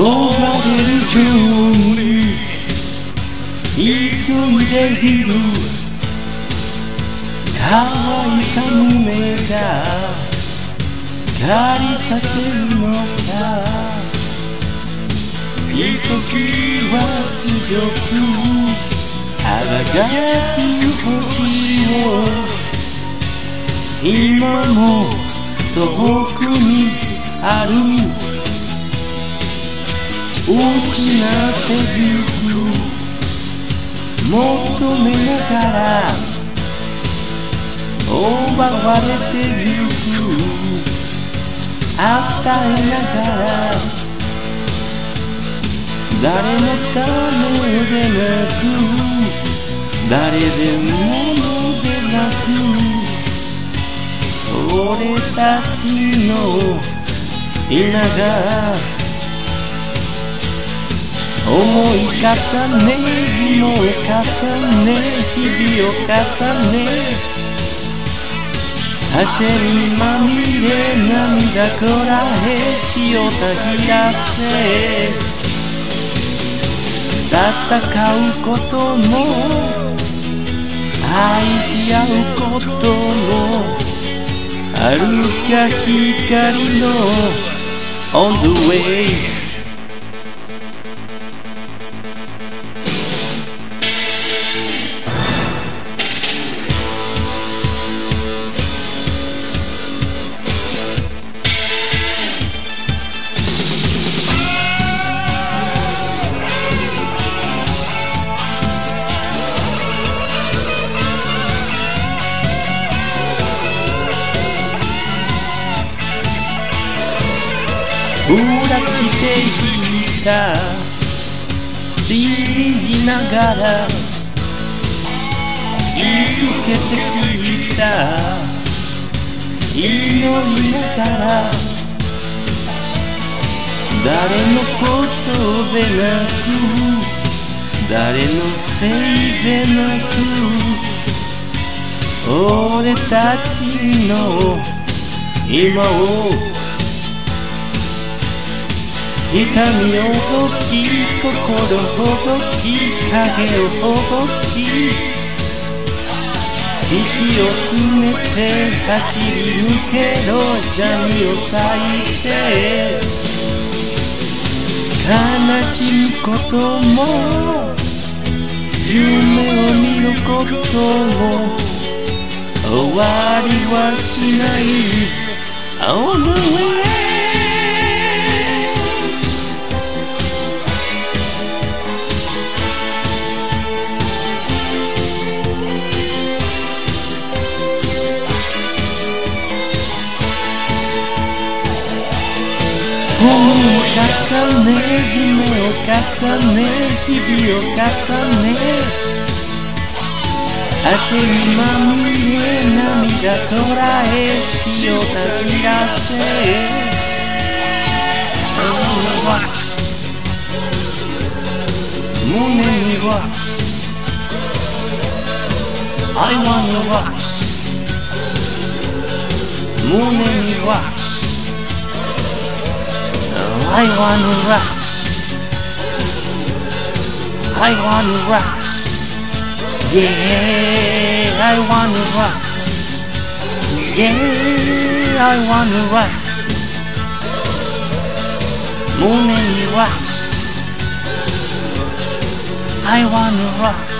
追われるように急いでいる乾いた胸が駆り立てるのさ。一時は強くあがく星を今も遠くにある？失ってゆく求めながら奪われてゆく与えながら誰のためでなく誰でものでなく俺たちの稲が思い重ね日を重ね日々を重ね。汗にまみれ涙こらえ血をたぎらせ。戦うことも愛し合うことも歩か光の On the way 裏していた。信じながら。気づけてきた。祈りながら。誰のことでなく。誰のせいでなく。俺たちの今を痛みをほき心ほどき影をほどき。息を詰めて走り抜けろジャミを咲いて。悲しむことも夢を見ることも終わりはしない。On the way 重ね夢を重ね日々を重ね汗にまみれ涙こらえ血をた I want to rocks. I want to rocks. Yeah, I want to rest. Yeah, I want to rest. Moon and rocks. I want to rest.